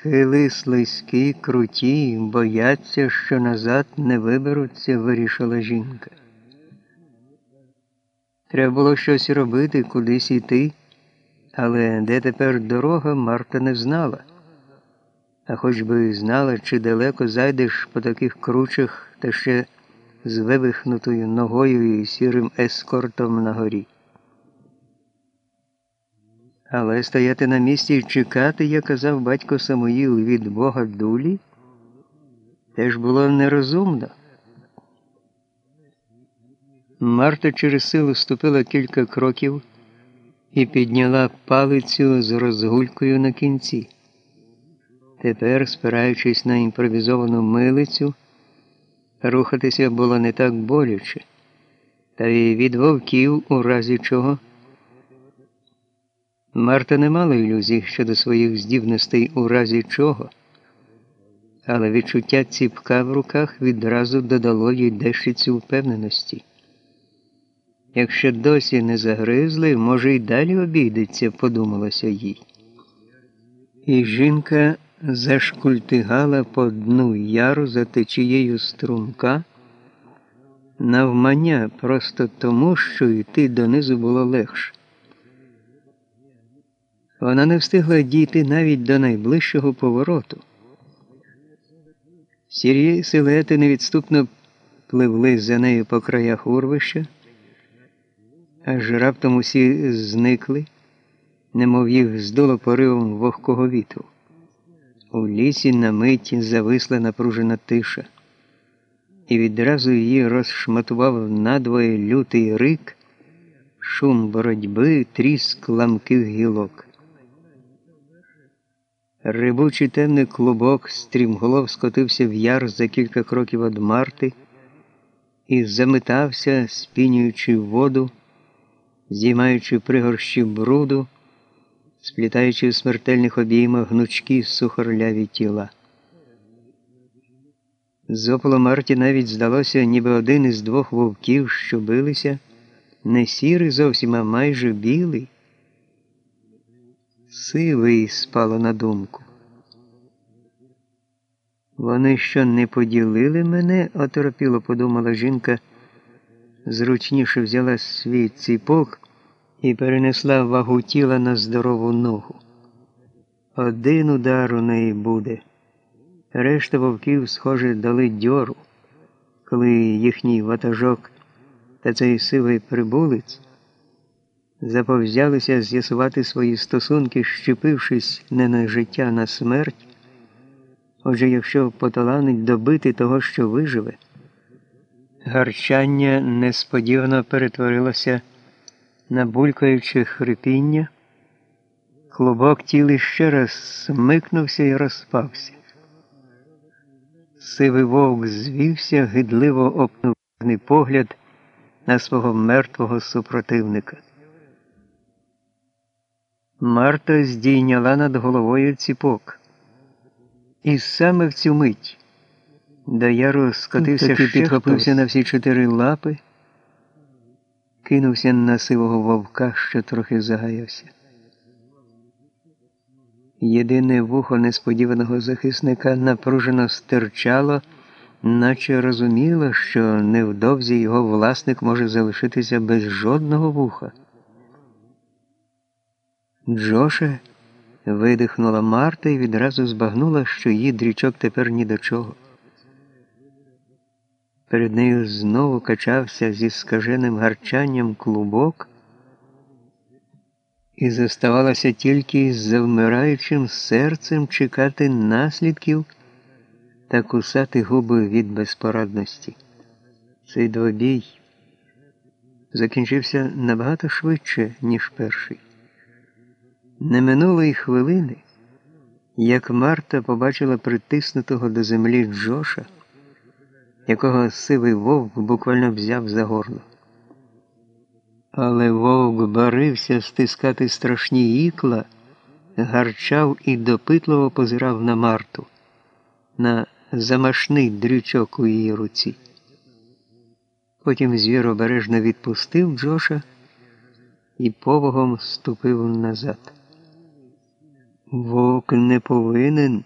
Схили слизькі, круті, бояться, що назад не виберуться, вирішила жінка. Треба було щось робити, кудись іти, але де тепер дорога, Марта не знала. А хоч би знала, чи далеко зайдеш по таких кручах та ще з вивихнутою ногою і сірим ескортом на горі. Але стояти на місці і чекати, як казав батько Самуїл від Бога дулі, теж було нерозумно. Марта через силу ступила кілька кроків і підняла палицю з розгулькою на кінці. Тепер, спираючись на імпровізовану милицю, рухатися було не так боляче, та й від вовків, у разі чого. Марта не мала ілюзій щодо своїх здібностей у разі чого, але відчуття ціпка в руках відразу додало їй дещицю впевненості. Якщо досі не загризли, може й далі обійдеться, подумалося їй. І жінка зашкультигала по дну яру за течією струмка, навмання просто тому, що йти донизу було легше. Вона не встигла дійти навіть до найближчого повороту. Сірі силети невідступно пливли за нею по краях урвища, аж раптом усі зникли, немов їх здуло поривом вогкого вітру. У лісі на миті зависла напружена тиша, і відразу її розшматував надвоє лютий рик, шум боротьби, тріск ламких гілок. Рибучий темний клубок стрімголов скотився в яр за кілька кроків від марти і заметався, спінюючи воду, зіймаючи пригорщі бруду, сплітаючи в смертельних обіймах гнучкі сухорляві тіла. З опола Марті навіть здалося, ніби один із двох вовків, що билися, не сірий зовсім, а майже білий. Сивий спало на думку. Вони що не поділили мене, оторопіло подумала жінка, зручніше взяла свій ціпок і перенесла вагу тіла на здорову ногу. Один удар у неї буде. Решта вовків, схоже, дали дьору, коли їхній ватажок та цей сивий прибулець заповзялися з'ясувати свої стосунки, щепившись не на життя, а на смерть. Отже, якщо поталанить добити того, що виживе, гарчання несподівано перетворилося на булькаюче хрипіння, клубок тіли ще раз смикнувся і розпався. Сивий вовк звівся, гидливо опнув погляд на свого мертвого супротивника. Марта здійняла над головою ціпок. І саме в цю мить до яру скотився Таки ще підхопився на всі чотири лапи, кинувся на сивого вовка, що трохи загаявся. Єдине вухо несподіваного захисника напружено стирчало, наче розуміло, що невдовзі його власник може залишитися без жодного вуха. Джоше, видихнула Марта і відразу збагнула, що її дрічок тепер ні до чого. Перед нею знову качався зі скаженим гарчанням клубок, і зоставалося тільки з завмираючим серцем чекати наслідків та кусати губи від безпорадності. Цей двобій закінчився набагато швидше, ніж перший. Не минуло й хвилини, як Марта побачила притиснутого до землі Джоша, якого сивий вовк буквально взяв за горло. Але вовк барився стискати страшні ікла, гарчав і допитливо позирав на Марту, на замашний дрючок у її руці. Потім звір обережно відпустив Джоша і повагом ступив назад. Вовк не повинен